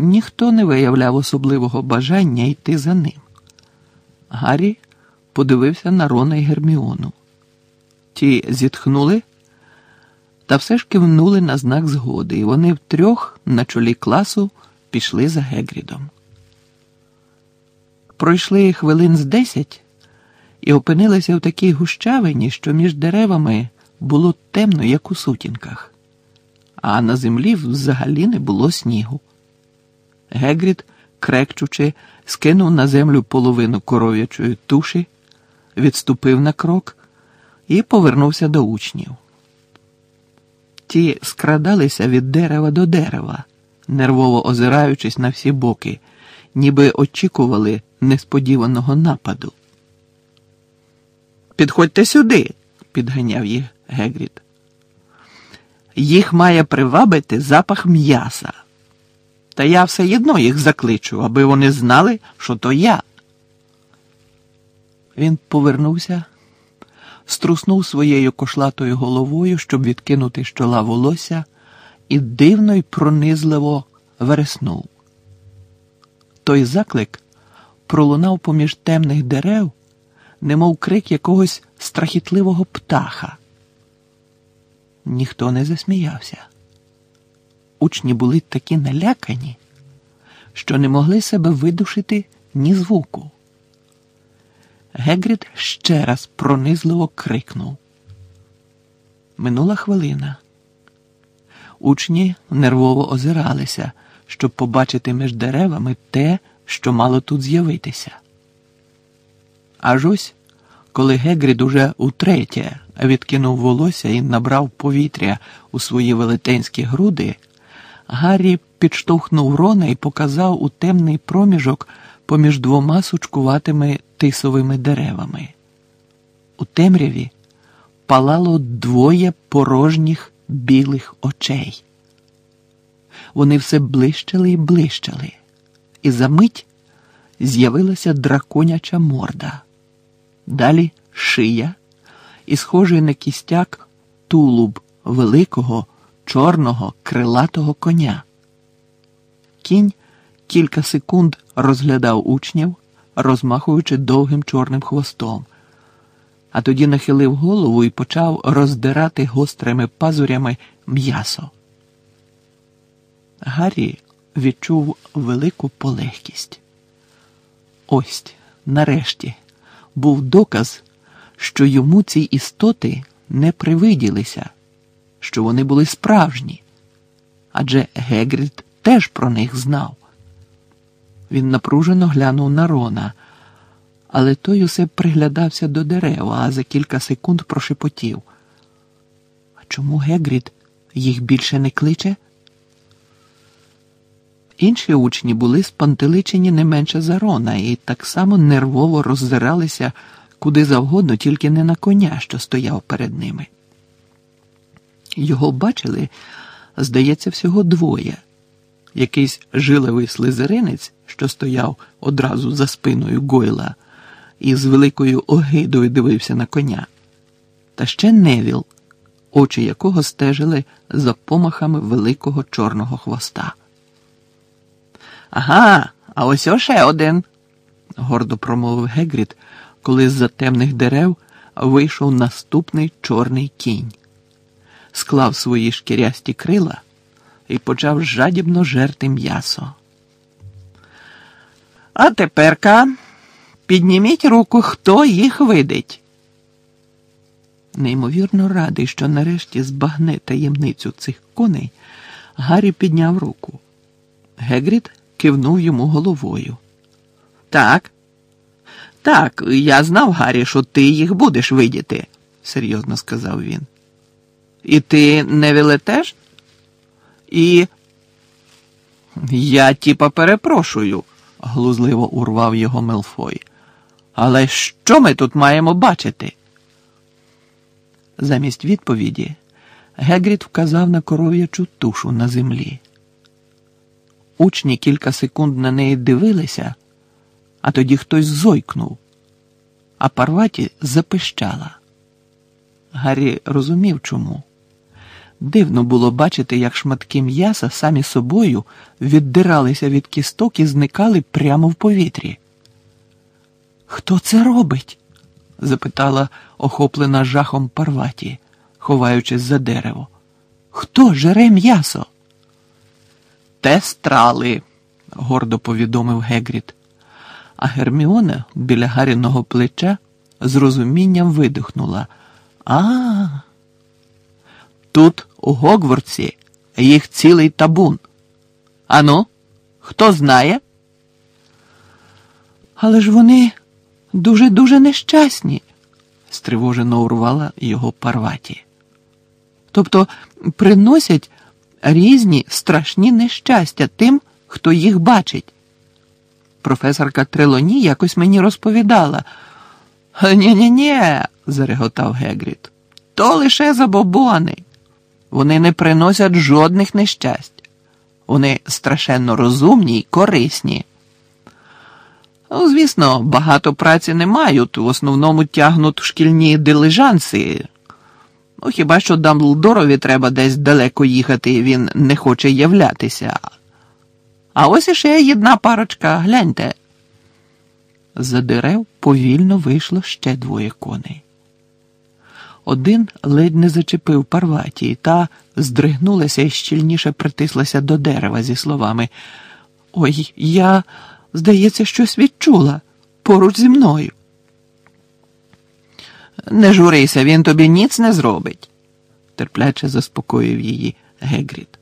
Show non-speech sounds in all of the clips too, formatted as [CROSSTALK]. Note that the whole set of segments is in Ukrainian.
ніхто не виявляв особливого бажання йти за ним. Гаррі подивився на Рона і Герміону. Ті зітхнули та все ж кивнули на знак згоди, і вони втрьох на чолі класу пішли за Гегрідом. Пройшли хвилин з десять і опинилися в такій гущавині, що між деревами було темно, як у сутінках, а на землі взагалі не було снігу. Гегрід, крекчучи, скинув на землю половину коров'ячої туші, відступив на крок і повернувся до учнів. Ті скрадалися від дерева до дерева, нервово озираючись на всі боки, ніби очікували несподіваного нападу. Підходьте сюди, підганяв їх Гегрід. Їх має привабити запах м'яса. Та я все одно їх закличу, аби вони знали, що то я. Він повернувся, струснув своєю кошлатою головою, щоб відкинути з чола волосся, і дивно й пронизливо вереснув. Той заклик пролунав поміж темних дерев, немов крик якогось страхітливого птаха. Ніхто не засміявся. Учні були такі налякані, що не могли себе видушити ні звуку. Гегрід ще раз пронизливо крикнув. Минула хвилина. Учні нервово озиралися, щоб побачити між деревами те, що мало тут з'явитися. Аж ось, коли Гегрід уже утретє відкинув волосся і набрав повітря у свої велетенські груди, Гаррі підштовхнув Рона і показав у темний проміжок поміж двома сучкуватими тисовими деревами. У темряві палало двоє порожніх білих очей. Вони все блищали і блищали, і за мить з'явилася драконяча морда. Далі шия і схожий на кістяк тулуб великого чорного крилатого коня. Кінь кілька секунд розглядав учнів, розмахуючи довгим чорним хвостом, а тоді нахилив голову і почав роздирати гострими пазурями м'ясо. Гаррі відчув велику полегкість. Ось, нарешті, був доказ, що йому ці істоти не привиділися, що вони були справжні, адже Гегрід теж про них знав. Він напружено глянув на Рона, але той усе приглядався до дерева, а за кілька секунд прошепотів. А чому Гегрід їх більше не кличе? Інші учні були спантеличені не менше за Рона і так само нервово роззиралися куди завгодно, тільки не на коня, що стояв перед ними. Його бачили, здається, всього двоє. Якийсь жилевий слизеринець, що стояв одразу за спиною Гойла, і з великою огидою дивився на коня, та ще Невіл, очі якого стежили за помахами великого чорного хвоста. Ага, а ось ще один, гордо промовив Гегрід, коли з-за темних дерев вийшов наступний чорний кінь, склав свої шкірясті крила і почав жадібно жерти м'ясо. А теперка підніміть руку, хто їх видить. Неймовірно радий, що нарешті збагне таємницю цих коней, Гаррі підняв руку. Гегрід кивнув йому головою. Так, так, я знав, Гаррі, що ти їх будеш видіти, серйозно сказав він. І ти не вилетеш? І. Я тіпа перепрошую, глузливо урвав його Мелфой. Але що ми тут маємо бачити? Замість відповіді Гегрід вказав на коров'ячу тушу на землі. Учні кілька секунд на неї дивилися, а тоді хтось зойкнув, а Парваті запищала. Гаррі розумів чому. Дивно було бачити, як шматки м'яса самі собою віддиралися від кісток і зникали прямо в повітрі. Хто це робить? запитала охоплена жахом Парваті, ховаючись за дерево. Хто жере м'ясо? Тестрали, гордо повідомив Гегріт. А Герміона біля Гаріного плеча з розумінням видихнула. А. Тут, у Гогвардсі, їх цілий табун. Ану, хто знає? Але ж вони дуже-дуже нещасні, стривожено урвала його Парваті. Тобто приносять різні страшні нещастя тим, хто їх бачить. Професорка Трелоні якось мені розповідала. Нє-нє-нє, зареготав Гегріт. То лише забобони. Вони не приносять жодних нещасть. Вони страшенно розумні й корисні. Ну, звісно, багато праці не мають, в основному тягнуть шкільні дилижанси. Ну, хіба що Дамблдорові треба десь далеко їхати, він не хоче являтися. А ось іще одна парочка, гляньте. За дерев повільно вийшло ще двоє коней. Один ледь не зачепив Парваті, та здригнулася і щільніше притислася до дерева зі словами Ой, я, здається, щось відчула поруч зі мною. Не журися, він тобі ніц не зробить, терпляче заспокоїв її Гегріт.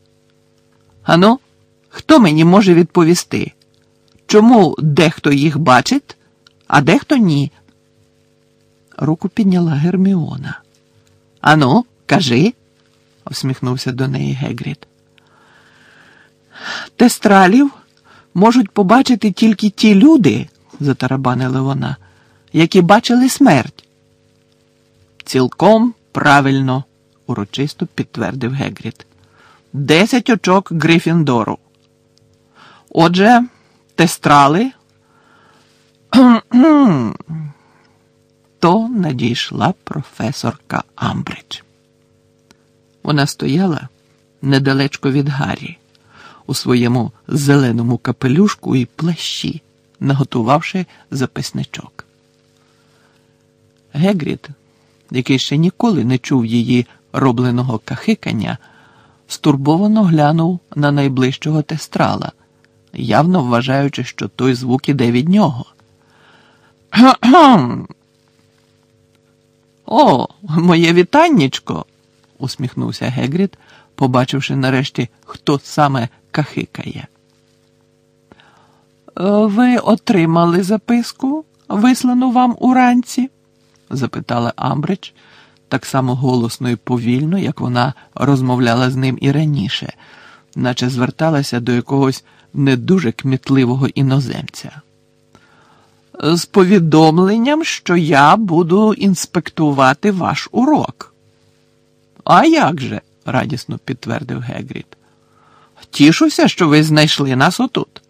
Ану, хто мені може відповісти? Чому дехто їх бачить, а дехто ні? Руку підняла Герміона. Ану, кажи, всміхнувся до неї Гегріт. Тестралів можуть побачити тільки ті люди, затарабанила вона, які бачили смерть. Цілком правильно, урочисто підтвердив Гегріт. Десять очок Грифіндору. Отже, тестрали. [CLEARS THROAT] То надійшла професорка Амбридж. Вона стояла недалечко від Гаррі, у своєму зеленому капелюшку і плащі, наготувавши записничок. Гегріт, який ще ніколи не чув її робленого кахикання, стурбовано глянув на найближчого тестрала, явно вважаючи, що той звук іде від нього. О, моє вітаннячко, усміхнувся Гегріт, побачивши нарешті, хто саме кахикає. «Е, ви отримали записку, вислану вам уранці? запитала Амбридж, так само голосно і повільно, як вона розмовляла з ним і раніше, наче зверталася до якогось не дуже кмітливого іноземця з повідомленням, що я буду інспектувати ваш урок. А як же? радісно підтвердив Гегріт. Тішуся, що ви знайшли нас отут.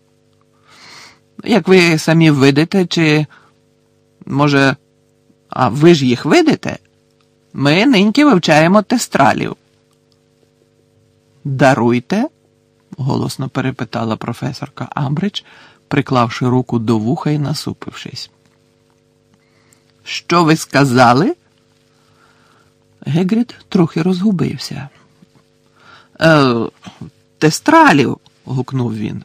Як ви самі видите, чи, може, а ви ж їх видите? Ми ниньки вивчаємо тестралів. Даруйте? голосно перепитала професорка Амбридж, приклавши руку до вуха і насупившись. Що ви сказали? Гегріт трохи розгубився. «Е, Тестралів, гукнув він.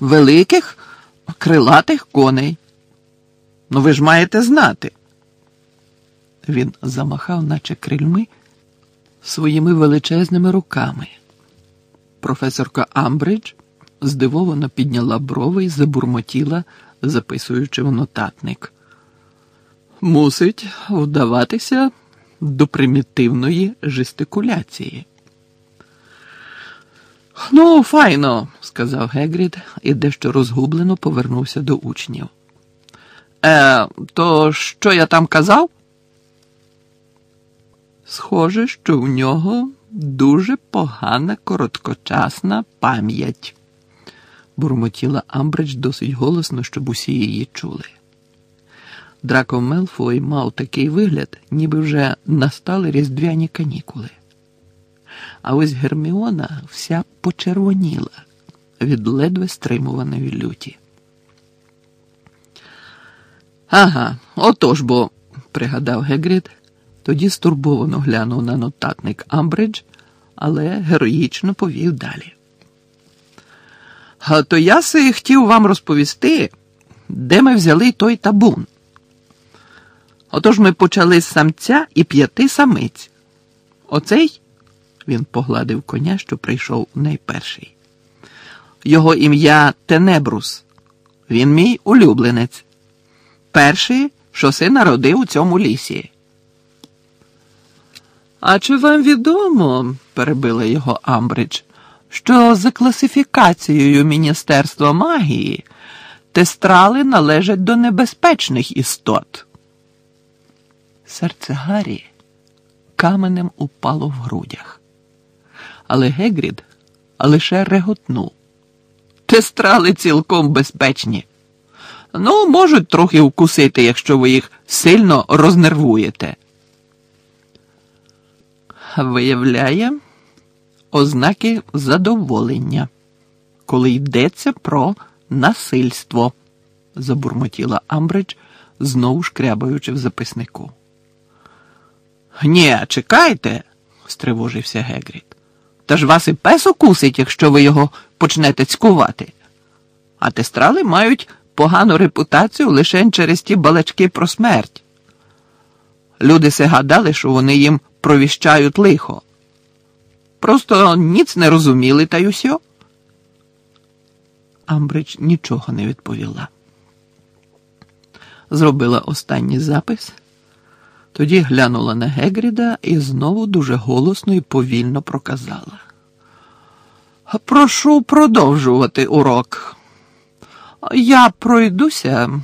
Великих крилатих коней. Ну, ви ж маєте знати. Він замахав, наче крильми, своїми величезними руками. Професорка Амбридж здивовано підняла брови і забурмотіла, записуючи в нотатник. Мусить вдаватися до примітивної жестикуляції. Ну, файно, сказав Гегрід і дещо розгублено повернувся до учнів. Е, то що я там казав? Схоже, що в нього дуже погана короткочасна пам'ять бурмотіла Амбридж досить голосно, щоб усі її чули. Драко Мелфой мав такий вигляд, ніби вже настали різдвяні канікули. А ось Герміона вся почервоніла від ледве стримуваної люті. Ага, отож бо, пригадав Гегрід, тоді стурбовано глянув на нотатник Амбридж, але героїчно повів далі. А то я си хотів вам розповісти, де ми взяли той табун. Отож ми почали з самця і п'яти самиць. Оцей він погладив коня, що прийшов найперший. Його ім'я Тенебрус. Він мій улюбленець. Перший, що си народив у цьому лісі. А чи вам відомо, перебила його Амбридж, що за класифікацією Міністерства магії тестрали належать до небезпечних істот? Серце Гаррі каменем упало в грудях. Але Гегрід лише реготнув. Тестрали цілком безпечні. Ну, можуть трохи вкусити, якщо ви їх сильно рознервуєте. Виявляє ознаки задоволення, коли йдеться про насильство, забурмотіла Амбридж, знову шкрябаючи в записнику. Ні, чекайте, стривожився Гегрід. Та ж вас і пес укусить, якщо ви його почнете цькувати. А тестрали мають погану репутацію лише через ті балачки про смерть. Люди се гадали, що вони їм провіщають лихо. Просто ніц не розуміли, та й усьо. Амбридж нічого не відповіла. Зробила останній запис, тоді глянула на Гегріда і знову дуже голосно і повільно проказала. Прошу продовжувати урок. Я пройдуся,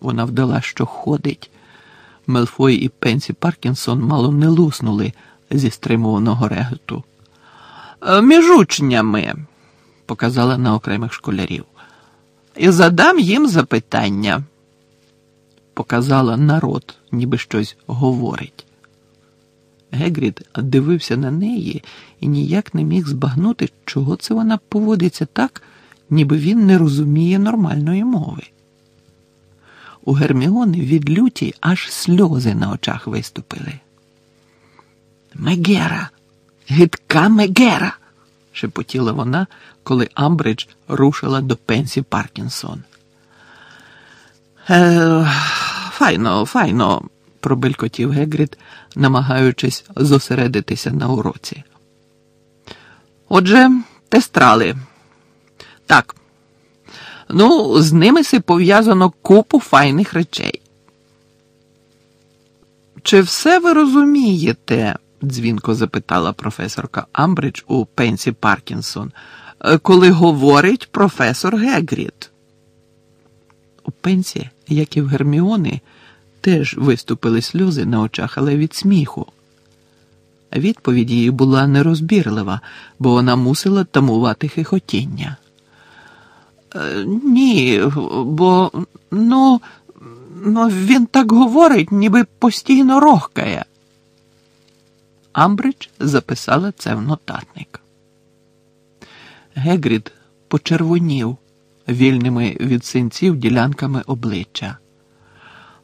вона вдала, що ходить. Мелфой і Пенсі Паркінсон мало не луснули зі стримуваного реготу. Між учнями, показала на окремих школярів, і задам їм запитання. Показала народ, ніби щось говорить. Гегрід дивився на неї і ніяк не міг збагнути, чого це вона поводиться так, ніби він не розуміє нормальної мови. У Герміони від люті аж сльози на очах виступили. Мегера, гидка Мегера, шепотіла вона, коли Амбридж рушила до Пенсі Паркінсон. Е, Файно, файно, пробелькотів Гегрід, намагаючись зосередитися на уроці. Отже, тестрали. Так. Ну, з ними си пов'язано купу файних речей. Чи все ви розумієте? Дзвінко запитала професорка Амбридж у Пенсі Паркінсон, коли говорить професор Гегрід. У Пенсі, як і в Герміони, теж виступили сльози на очах, але від сміху. Відповідь її була нерозбірлива, бо вона мусила тамувати хихотіння. «Е, ні, бо ну, ну він так говорить, ніби постійно рохкає. Амбридж записала це в нотатник. Гегрід почервонів вільними від синців ділянками обличчя,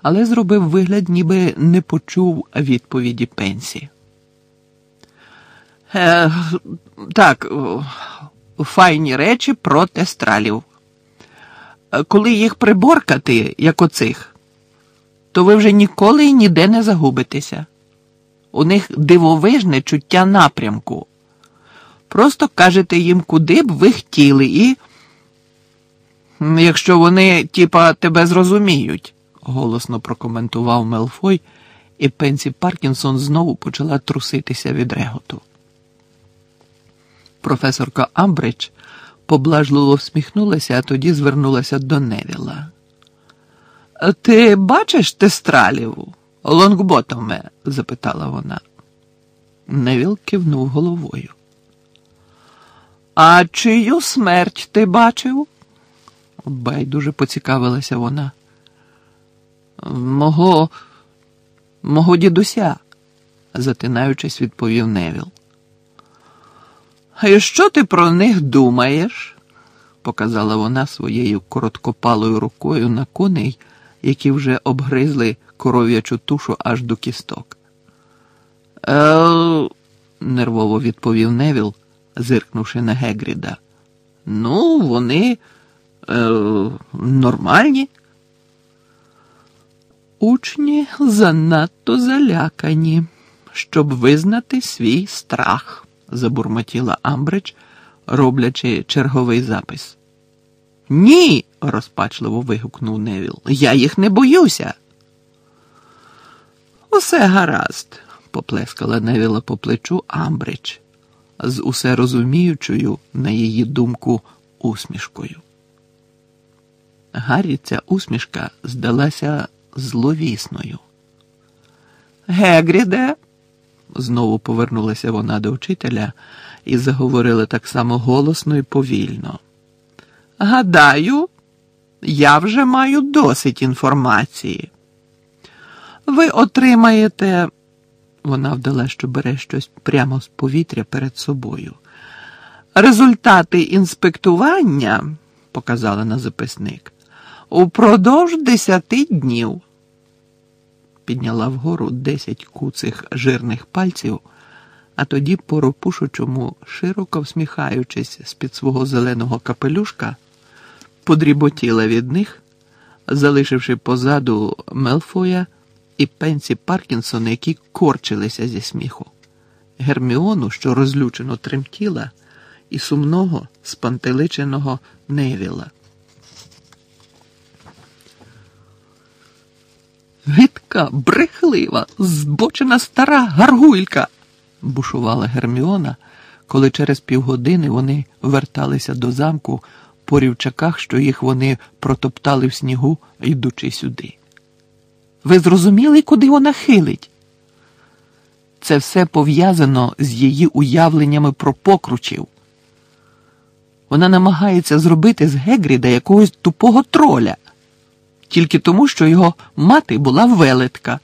але зробив вигляд, ніби не почув відповіді пенсі. Е, Так, файні речі про тестралів. Коли їх приборкати, як оцих, то ви вже ніколи і ніде не загубитеся. У них дивовижне чуття напрямку. Просто кажете їм, куди б ви хотіли, і. Якщо вони, типа, тебе зрозуміють, голосно прокоментував Мелфой, і Пенсі Паркінсон знову почала труситися від реготу. Професорка Амбридж поблажливо всміхнулася, а тоді звернулася до Невіла. Ти бачиш тестралів, лонгботоме? запитала вона. Невіл кивнув головою. А чию смерть ти бачив? байдуже поцікавилася вона. Мого, мого дідуся, затинаючись, відповів Невіл. І що ти про них думаєш? показала вона своєю короткопалою рукою на коней, які вже обгризли коров'ячу тушу аж до кісток. Е, нервово відповів Невіл, зиркнувши на Гегріда. Ну, вони е, нормальні. Учні занадто залякані, щоб визнати свій страх, забурмотіла Амбридж, роблячи черговий запис. Ні, розпачливо вигукнув Невіл. Я їх не боюся. Усе гаразд, поплескала Невіла по плечу Амбридж, з усе розуміючою, на її думку, усмішкою. Гаррі ця усмішка здалася зловісною. Гегріде, знову повернулася вона до вчителя і заговорила так само голосно і повільно. Гадаю, я вже маю досить інформації. Ви отримаєте, вона вдала, що бере щось прямо з повітря перед собою. Результати інспектування, показала на записник, упродовж десяти днів. Підняла вгору десять куцих жирних пальців, а тоді, поропушучому, широко всміхаючись з під свого зеленого капелюшка, подріботіла від них, залишивши позаду Мелфоя і Пенсі Паркінсона, які корчилися зі сміху, Герміону, що розлючено тремтіла, і сумного, спантеличеного Невіла. Гидка, брехлива, збочена стара гаргулька, бушувала Герміона, коли через півгодини вони верталися до замку по рівчаках, що їх вони протоптали в снігу, йдучи сюди. Ви зрозуміли, куди вона хилить? Це все пов'язано з її уявленнями про покручів. Вона намагається зробити з Гегріда якогось тупого троля, тільки тому, що його мати була велетка.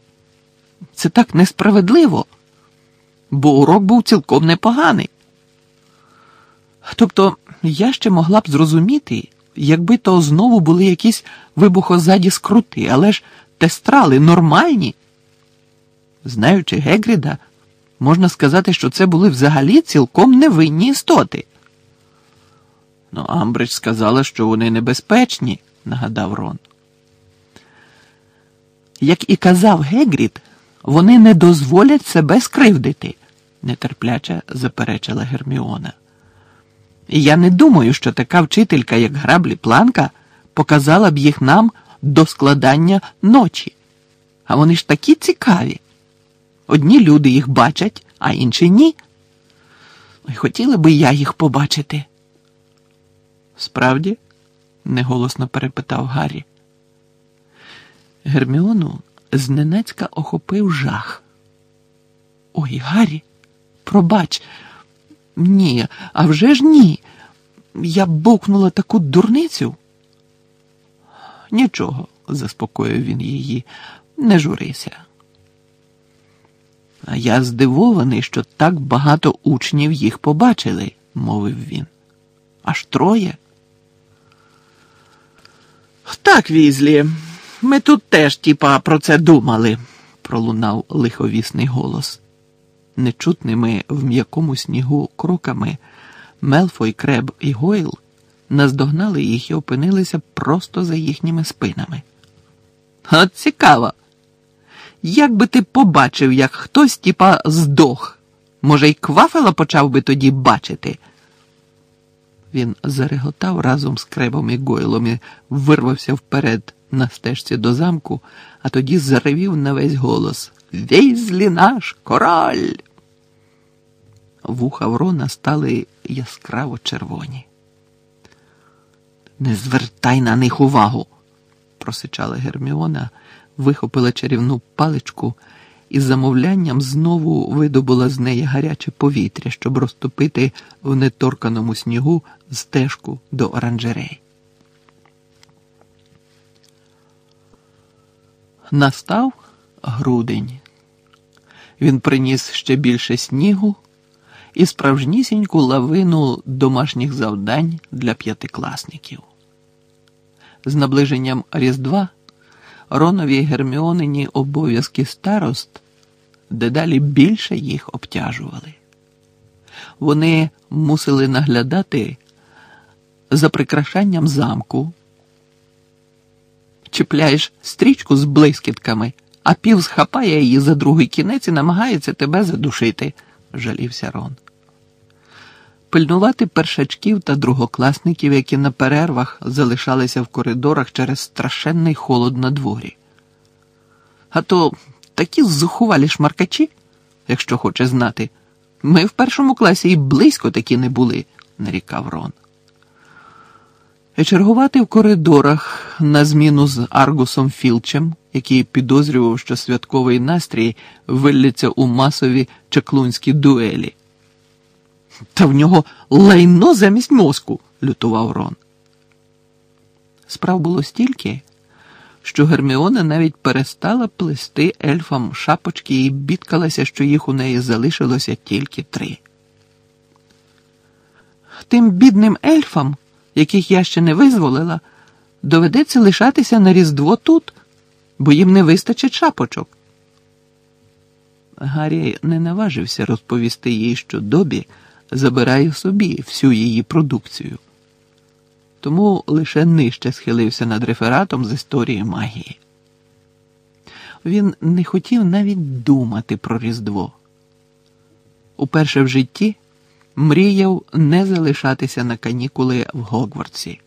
Це так несправедливо, бо урок був цілком непоганий. Тобто я ще могла б зрозуміти, якби то знову були якісь вибухозаді скрути, але ж тестрали нормальні. Знаючи Гегріда, можна сказати, що це були взагалі цілком невинні істоти. Ну, Амбридж сказала, що вони небезпечні, нагадав Рон. Як і казав Гегрід, вони не дозволять себе скривдити, нетерпляче заперечила Герміона. І я не думаю, що така вчителька, як граблі Планка, показала б їх нам до складання ночі. А вони ж такі цікаві. Одні люди їх бачать, а інші ні. Хотіла би я їх побачити. Справді? неголосно перепитав Гаррі. Герміону зненацька охопив жах. Ой, Гаррі, пробач, ні, а вже ж ні. Я бовкнула таку дурницю. Нічого, заспокоїв він її, не журися. А я здивований, що так багато учнів їх побачили, мовив він. Аж троє. Так, візлі, ми тут теж, тіпа, про це думали, пролунав лиховісний голос. Нечутними в м'якому снігу кроками Мелфой, Креб і Гойл наздогнали їх і опинилися просто за їхніми спинами. От цікаво. Як би ти побачив, як хтось тіпа здох, може, й квафела почав би тоді бачити? Він зареготав разом з кребом і гойлом і вирвався вперед на стежці до замку, а тоді заревів на весь голос Візлі наш король. Вуха Врона стали яскраво червоні. Не звертай на них увагу, просичала Герміона, вихопила чарівну паличку і з замовлянням знову видобула з неї гаряче повітря, щоб розтопити в неторканому снігу стежку до оранжерей. Настав грудень. Він приніс ще більше снігу і справжнісіньку лавину домашніх завдань для п'ятикласників. З наближенням Різдва Ронові Герміонині обов'язки старост дедалі більше їх обтяжували. Вони мусили наглядати за прикрашанням замку, чіпляєш стрічку з блискітками, а пів схапає її за другий кінець і намагається тебе задушити, жалівся Рон. Пильнувати першачків та другокласників, які на перервах залишалися в коридорах через страшенний холод на дворі. А то такі зухувалі шмаркачі, якщо хоче знати, ми в першому класі і близько такі не були, нарікав Рон. І чергувати в коридорах на зміну з Аргусом Філчем, який підозрював, що святковий настрій вилляться у масові чаклунські дуелі. Та в нього лайно замість мозку, лютував Рон. Справ було стільки, що Герміона навіть перестала плести ельфам шапочки і бідкалася, що їх у неї залишилося тільки три. Тим бідним ельфам, яких я ще не визволила, доведеться лишатися на Різдво тут, бо їм не вистачить шапочок. Гаррі не наважився розповісти їй, що добі забирає собі всю її продукцію. Тому лише нижче схилився над рефератом з історії магії. Він не хотів навіть думати про Різдво. Уперше в житті мріяв не залишатися на канікули в Гогвартсі.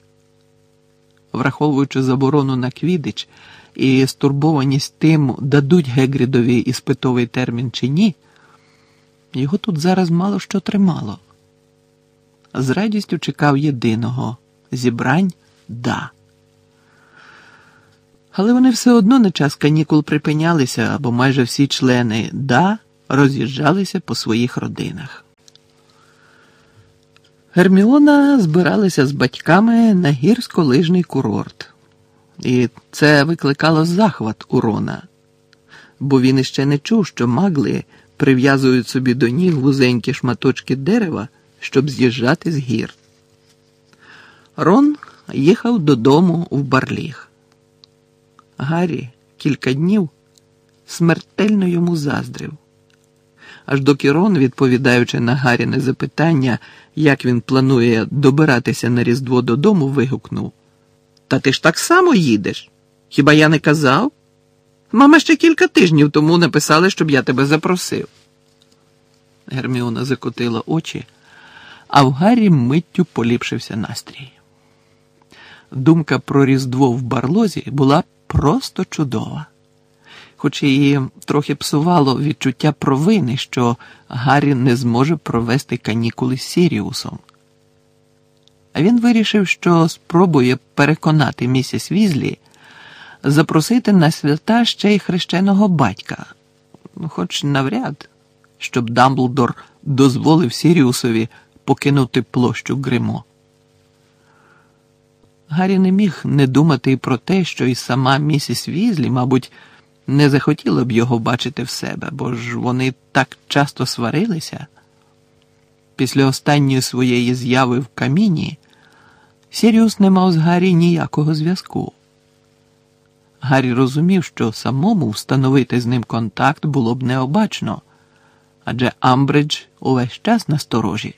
Враховуючи заборону на квідич і стурбованість тим, дадуть Гегрідові іспитовий термін чи ні. Його тут зараз мало що тримало. З радістю чекав єдиного зібрань да. Але вони все одно на час канікул припинялися, бо майже всі члени да роз'їжджалися по своїх родинах. Герміона збиралася з батьками на гірськолижний курорт, і це викликало захват у Рона, бо він іще не чув, що магли прив'язують собі до ніг вузенькі шматочки дерева, щоб з'їжджати з гір. Рон їхав додому в Барліг. Гаррі кілька днів смертельно йому заздрив. Аж доки Рон, відповідаючи на Гаріне запитання, як він планує добиратися на Різдво додому, вигукнув: Та ти ж так само їдеш? Хіба я не казав? Мама ще кілька тижнів тому написали, щоб я тебе запросив. Герміона закотила очі, а в Гаррі миттю поліпшився настрій. Думка про Різдво в барлозі була просто чудова, хоч її трохи псувало відчуття провини, що Гаррі не зможе провести канікули з Сіріусом. А він вирішив, що спробує переконати місіс Візлі запросити на свята ще й хрещеного батька, ну, хоч навряд, щоб Дамблдор дозволив Сіріусові покинути площу Гримо. Гаррі не міг не думати і про те, що і сама місіс Візлі, мабуть, не захотіла б його бачити в себе, бо ж вони так часто сварилися. Після останньої своєї зяви в каміні Сіріус не мав з Гаррі ніякого зв'язку. Гаррі розумів, що самому встановити з ним контакт було б необачно, адже Амбридж увесь час насторожі.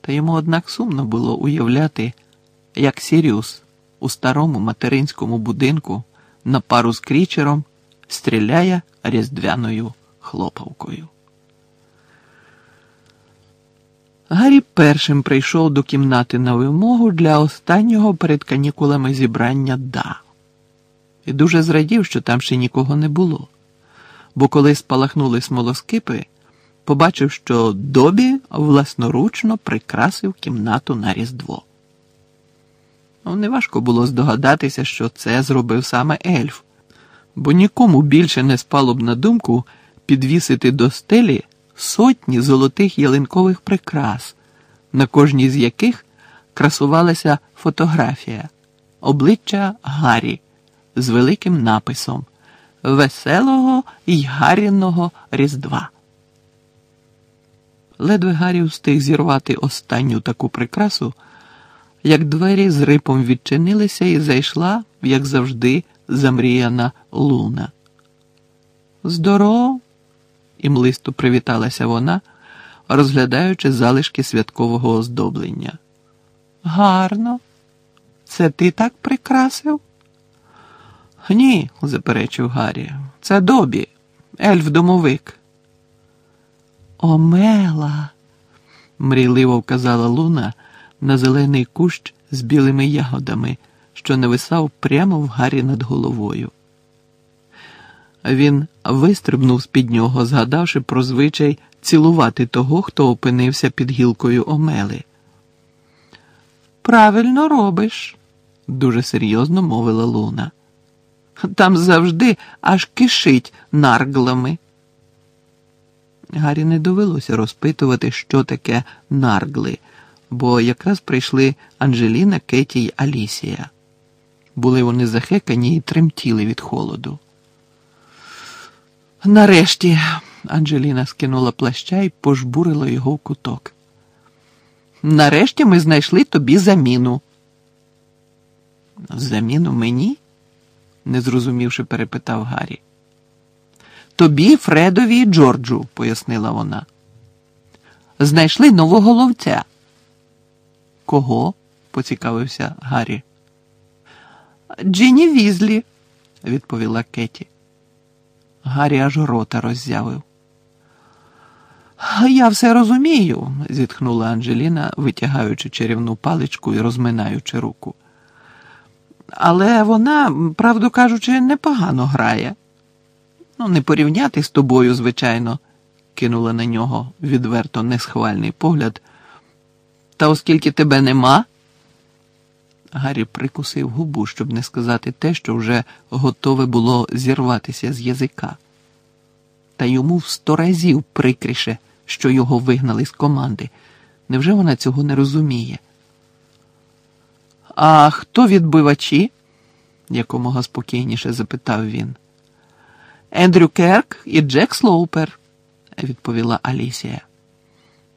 Та йому, однак, сумно було уявляти, як Сіріус у старому материнському будинку на пару з крічером стріляє різдвяною хлопавкою. Гаррі першим прийшов до кімнати на вимогу для останнього перед канікулами зібрання да і дуже зрадів, що там ще нікого не було. Бо коли спалахнули смолоскипи, побачив, що Добі власноручно прикрасив кімнату на Різдво. Ну, неважко було здогадатися, що це зробив саме ельф, бо нікому більше не спало б на думку підвісити до стелі сотні золотих ялинкових прикрас, на кожній з яких красувалася фотографія, обличчя Гаррі з великим написом Веселого й гаряного Різдва. Ледве Гаррі встиг зірвати останню таку прикрасу, як двері з рипом відчинилися і зайшла, як завжди, замріяна луна. Здоров! і млисто привіталася вона, розглядаючи залишки святкового оздоблення. Гарно. Це ти так прикрасив? Ні, заперечив Гаррі. Це добі, ельф-домовик. Омела, мрійливо вказала Луна на зелений кущ з білими ягодами, що нависав прямо в Гаррі над головою. Він вистрибнув з під нього, згадавши про звичай цілувати того, хто опинився під гілкою Омели. Правильно робиш, дуже серйозно мовила Луна. Там завжди аж кишить нарглами. Гаррі не довелося розпитувати, що таке наргли, бо якраз прийшли Анжеліна, Кеті й Алісія. Були вони захекані і тремтіли від холоду. Нарешті Анжеліна скинула плаща і пожбурила його в куток. Нарешті ми знайшли тобі заміну. Заміну мені? Не зрозумівши, перепитав Гаррі. Тобі, Фредові і Джорджу, пояснила вона. Знайшли нового ловця. Кого? поцікавився Гаррі. Джині Візлі, відповіла Кеті. Гаррі аж рота роззявив. Я все розумію, зітхнула Анжеліна, витягаючи чарівну паличку і розминаючи руку. Але вона, правду кажучи, непогано грає. Ну, не порівняти з тобою, звичайно, кинула на нього відверто несхвальний погляд. Та оскільки тебе нема. Гаррі прикусив губу, щоб не сказати те, що вже готове було зірватися з язика. Та йому в сто разів прикріше, що його вигнали з команди. Невже вона цього не розуміє? А хто відбивачі? якомога спокійніше запитав він. Ендрю Керк і Джек Слоупер, відповіла Алісія.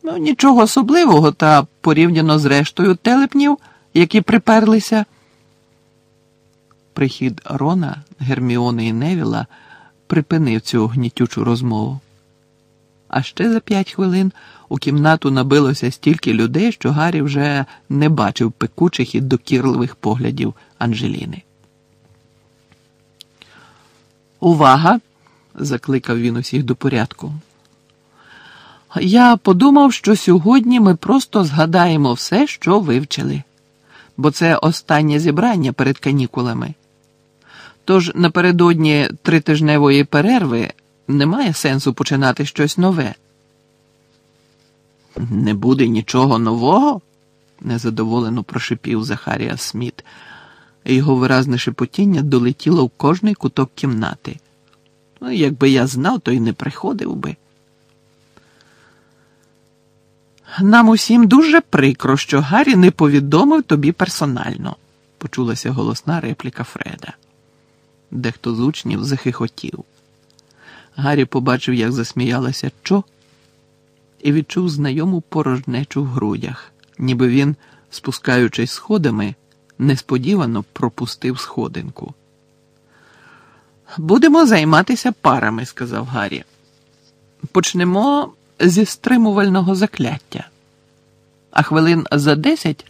Ну, нічого особливого, та порівняно з рештою телепнів, які приперлися. Прихід Рона, Герміони і Невіла припинив цю гнітючу розмову. А ще за п'ять хвилин у кімнату набилося стільки людей, що Гаррі вже не бачив пекучих і докірливих поглядів Анжеліни. Увага! закликав він усіх до порядку. Я подумав, що сьогодні ми просто згадаємо все, що вивчили, бо це останнє зібрання перед канікулами. Тож напередодні тритижневої перерви немає сенсу починати щось нове. Не буде нічого нового? незадоволено прошипів Захарія Сміт. Його виразне шепотіння долетіло в кожний куток кімнати. Ну, якби я знав, то й не приходив би. Нам усім дуже прикро, що Гаррі не повідомив тобі персонально, почулася голосна репліка Фреда. Дехто з учнів захихотів. Гаррі побачив, як засміялася Чо, і відчув знайому порожнечу в грудях, ніби він, спускаючись сходами, несподівано пропустив сходинку. Будемо займатися парами, сказав Гаррі. Почнемо зі стримувального закляття. А хвилин за десять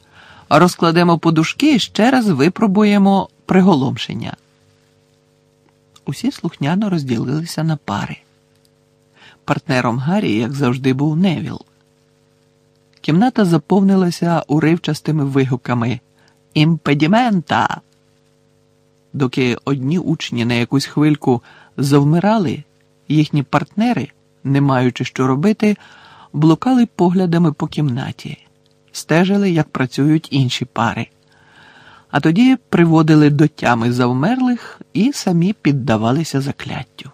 розкладемо подушки і ще раз випробуємо приголомшення. Усі слухняно розділилися на пари. Партнером Гаррі, як завжди, був Невіл. Кімната заповнилася уривчастими вигуками імпедімента. Доки одні учні на якусь хвильку завмирали, їхні партнери, не маючи що робити, блукали поглядами по кімнаті, стежили, як працюють інші пари, а тоді приводили до тями завмерлих і самі піддавалися закляттю.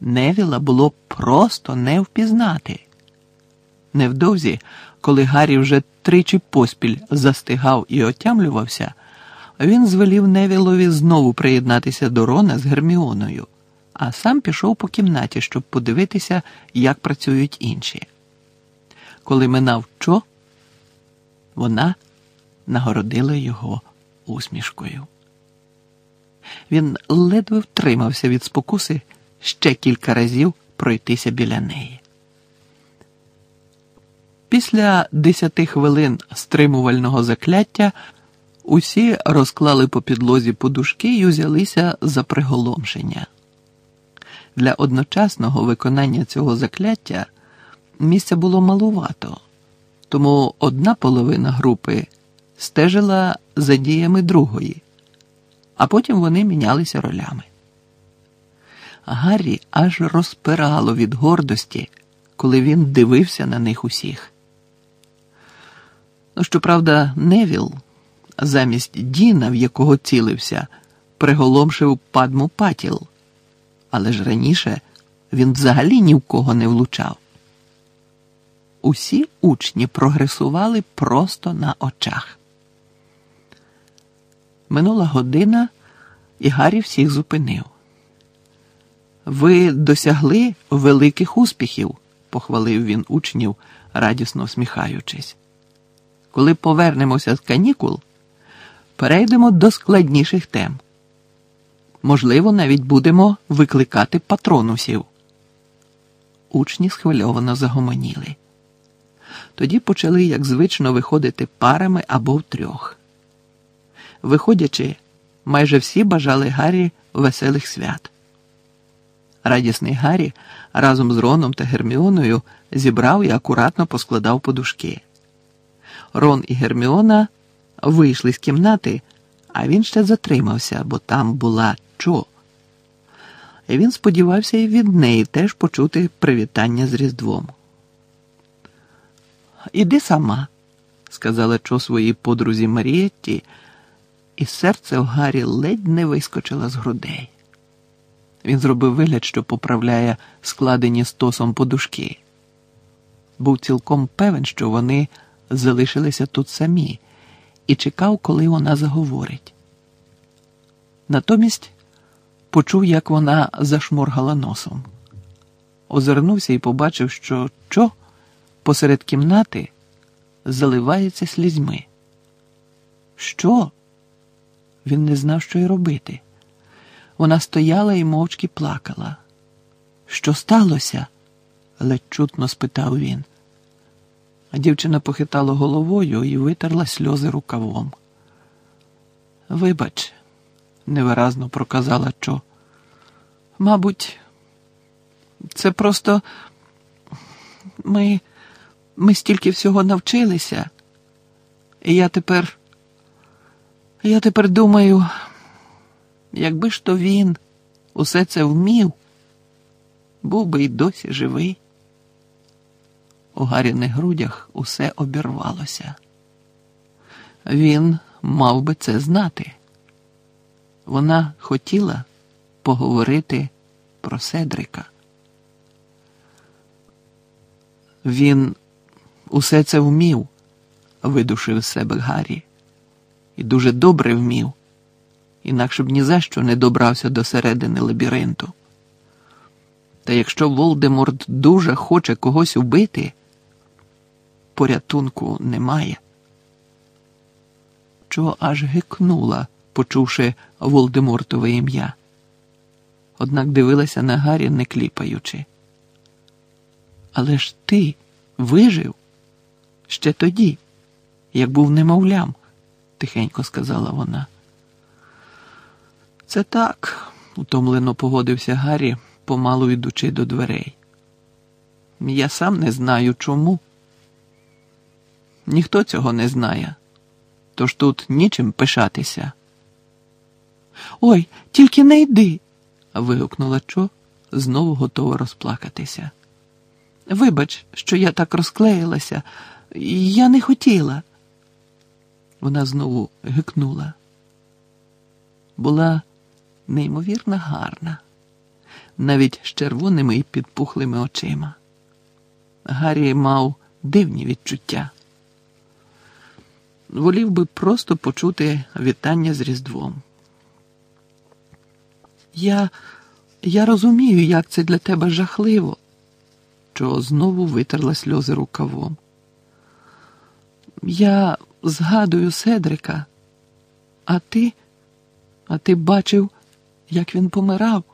Невіла було просто не впізнати. Невдовзі, коли Гаррі вже тричі поспіль застигав і отямлювався, він звелів Невілові знову приєднатися до Рона з Герміоною, а сам пішов по кімнаті, щоб подивитися, як працюють інші. Коли минав чо, вона нагородила його усмішкою. Він ледве втримався від спокуси ще кілька разів пройтися біля неї. Після десяти хвилин стримувального закляття усі розклали по підлозі подушки і узялися за приголомшення. Для одночасного виконання цього закляття місця було малувато, тому одна половина групи стежила за діями другої, а потім вони мінялися ролями. Гаррі аж розпирало від гордості, коли він дивився на них усіх. Ну, щоправда, Невіл замість Діна, в якого цілився, приголомшив падму патіл, але ж раніше він взагалі ні в кого не влучав. Усі учні прогресували просто на очах. Минула година, і Гаррі всіх зупинив. Ви досягли великих успіхів, похвалив він учнів, радісно всміхаючись. Коли повернемося з канікул, перейдемо до складніших тем. Можливо, навіть будемо викликати патронусів. Учні схвильовано загомоніли. Тоді почали, як звично, виходити парами або втрьох. Виходячи, майже всі бажали Гаррі веселих свят. Радісний Гаррі разом з Роном та Герміоною зібрав і акуратно поскладав подушки. Рон і Герміона вийшли з кімнати, а він ще затримався, бо там була чо. Він сподівався і від неї теж почути привітання з Різдвом. Іди сама, сказала Чо своїй подрузі Марієтті, і серце в Гаррі ледь не вискочило з грудей. Він зробив вигляд, що поправляє складені стосом подушки. Був цілком певен, що вони залишилися тут самі, і чекав, коли вона заговорить. Натомість почув, як вона зашморгала носом. Озирнувся і побачив, що чо посеред кімнати заливається слізьми. Що? Він не знав, що й робити. Вона стояла і мовчки плакала. Що сталося? ледь чутно спитав він. Дівчина похитала головою і витерла сльози рукавом. Вибач, невиразно проказала Чо. Мабуть, це просто ми, ми стільки всього навчилися, і я тепер, я тепер думаю. Якби ж то він усе це вмів, був би й досі живий. У Гаріних грудях усе обірвалося. Він мав би це знати. Вона хотіла поговорити про Седрика. Він усе це вмів, видушив з себе Гаррі, і дуже добре вмів інакше б ні за що не добрався до середини лабіринту. Та якщо Волдеморт дуже хоче когось убити, порятунку немає. Чого аж гикнула, почувши Волдемортове ім'я. Однак дивилася на Гаррі, не кліпаючи. Але ж ти вижив ще тоді, як був немовлям, тихенько сказала вона. Це так, утомлено погодився Гаррі, помалу йдучи до дверей. Я сам не знаю чому. Ніхто цього не знає, тож тут нічим пишатися. Ой, тільки не йди. вигукнула Чо, знову готова розплакатися. Вибач, що я так розклеїлася, я не хотіла. Вона знову гикнула. Була неймовірно гарна, навіть з червоними і підпухлими очима. Гаррі мав дивні відчуття. Волів би просто почути вітання з Різдвом. Я Я розумію, як це для тебе жахливо, що знову витерла сльози рукавом. Я згадую Седрика, а ти, а ти бачив, як він помирав.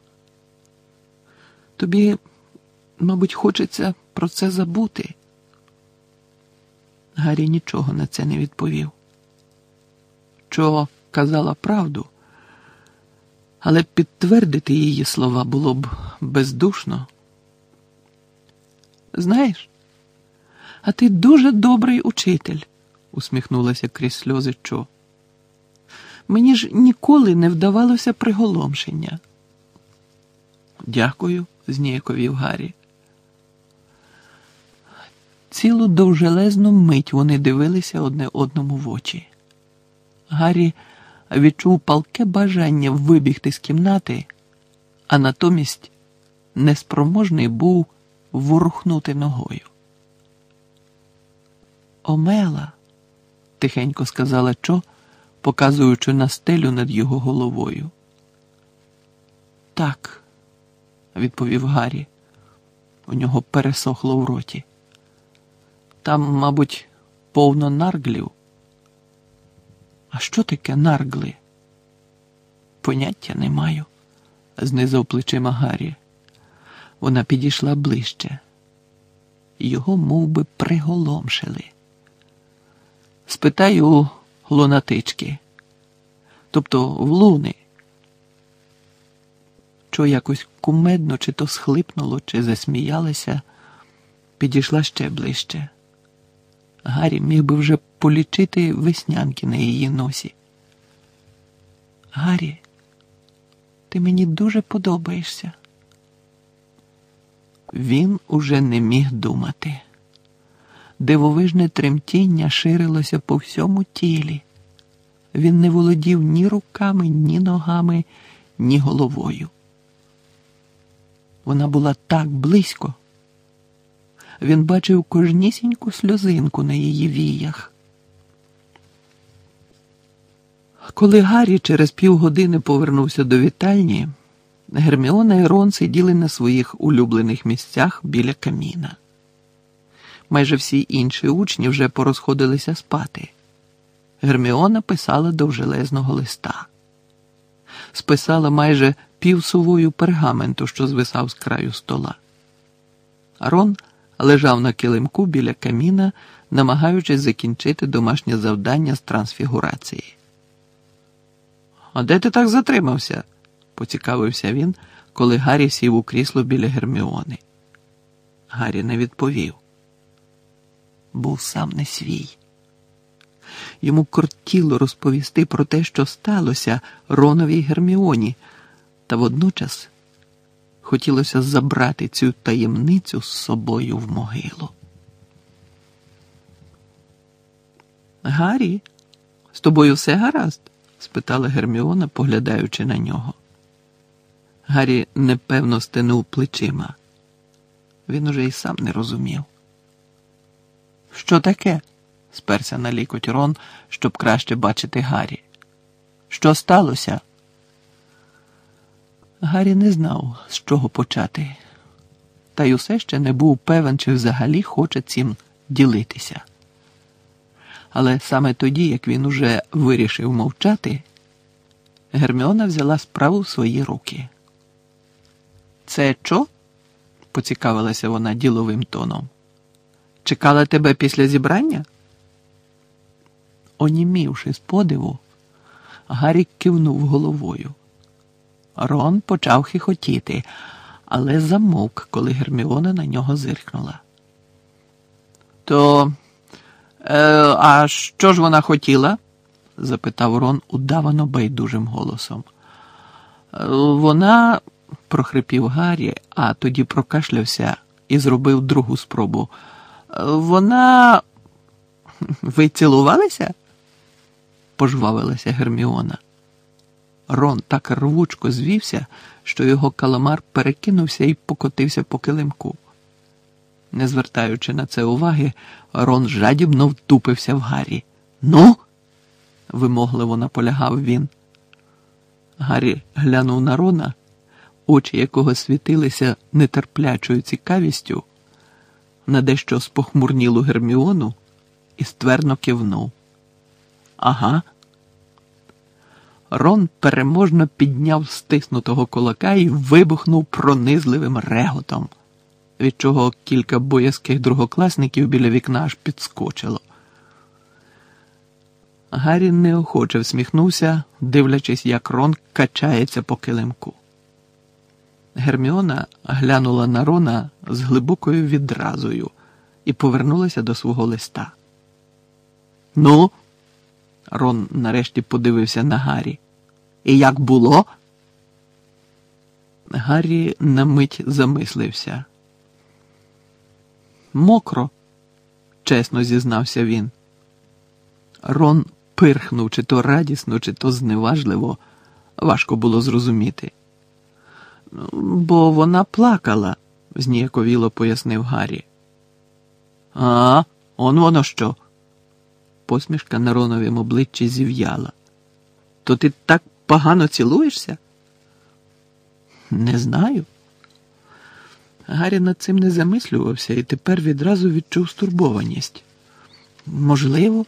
Тобі, мабуть, хочеться про це забути. Гаррі нічого на це не відповів. Чо казала правду, але підтвердити її слова було б бездушно. Знаєш, а ти дуже добрий учитель, усміхнулася крізь сльози Чо. Мені ж ніколи не вдавалося приголомшення. Дякую, зніяковів Гаррі. Цілу довжелезну мить вони дивилися одне одному в очі. Гаррі відчув палке бажання вибігти з кімнати, а натомість неспроможний був ворухнути ногою. Омела, тихенько сказала Чо, показуючи на стелю над його головою. Так, відповів Гаррі. У нього пересохло в роті. Там, мабуть, повно нарглів. А що таке наргли? Поняття не маю, знизав плечима Гаррі. Вона підійшла ближче. Його мов би, приголомшили. Спитай у лунатички, тобто в луни. Що якось кумедно, чи то схлипнуло, чи засміялася, підійшла ще ближче. Гаррі міг би вже полічити веснянки на її носі. Гаррі, ти мені дуже подобаєшся. Він уже не міг думати. Дивовижне тремтіння ширилося по всьому тілі. Він не володів ні руками, ні ногами, ні головою. Вона була так близько. Він бачив кожнісіньку сльозинку на її віях. Коли Гаррі через півгодини повернувся до вітальні, Герміона і Рон сиділи на своїх улюблених місцях біля каміна. Майже всі інші учні вже порозходилися спати. Герміона писала довжелезного листа, списала майже півсувою пергаменту, що звисав з краю стола. Рон лежав на килимку біля каміна, намагаючись закінчити домашнє завдання з трансфігурації. А де ти так затримався? поцікавився він, коли Гаррі сів у крісло біля Герміони. Гаррі не відповів. Був сам не свій. Йому кортіло розповісти про те, що сталося Роновій Герміоні, та водночас хотілося забрати цю таємницю з собою в могилу. Гаррі, з тобою все гаразд? спитала Герміона, поглядаючи на нього. Гаррі непевно стенув плечима. Він уже й сам не розумів. Що таке? сперся на лікоть Рон, щоб краще бачити Гаррі. Що сталося? Гаррі не знав, з чого почати, та й усе ще не був певен, чи взагалі хоче цим ділитися. Але саме тоді, як він уже вирішив мовчати, Герміона взяла справу в свої руки. Це що? поцікавилася вона діловим тоном. Чекала тебе після зібрання? Онімівши з подиву, Гаррі кивнув головою. Рон почав хихотіти, але замовк, коли Герміона на нього зиркнула. То, е, а що ж вона хотіла? запитав Рон удавано байдужим голосом. «Е, вона, прохрипів Гаррі, а тоді прокашлявся і зробив другу спробу. «Е, вона. [LAUGHS] Ви цілувалися? пожвавилася Герміона. Рон так рвучко звівся, що його каламар перекинувся і покотився по килимку. Не звертаючи на це уваги, Рон жадібно втупився в Гаррі. Ну? вимогливо наполягав він. Гаррі глянув на Рона, очі якого світилися нетерплячою цікавістю, на дещо спохмурнілу Герміону і ствердно кивнув. Ага. Рон переможно підняв стиснутого кулака і вибухнув пронизливим реготом, від чого кілька боязких другокласників біля вікна аж підскочило. Гаррі неохоче всміхнувся, дивлячись, як Рон качається по килимку. Герміона глянула на Рона з глибокою відразою і повернулася до свого листа. Ну, Рон нарешті подивився на Гаррі. І як було? Гаррі на мить замислився. Мокро, чесно зізнався він. Рон пирхнув, чи то радісно, чи то зневажливо, важко було зрозуміти. Бо вона плакала, зніяковіло пояснив Гаррі. А, он воно що? Посмішка на Роновім обличчі зів'яла. То ти так погано цілуєшся? Не знаю. Гаррі над цим не замислювався і тепер відразу відчув стурбованість. Можливо.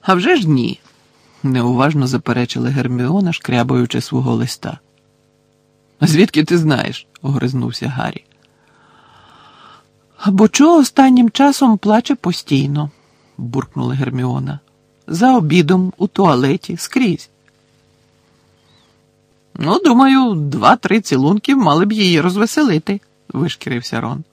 А вже ж ні, неуважно заперечила Герміона, шкрябаючи свого листа. Звідки ти знаєш? огризнувся Гаррі. Бо чого останнім часом плаче постійно, буркнула Герміона. За обідом, у туалеті, скрізь. Ну, думаю, два-три цілунки мали б її розвеселити, вишкірився Рон.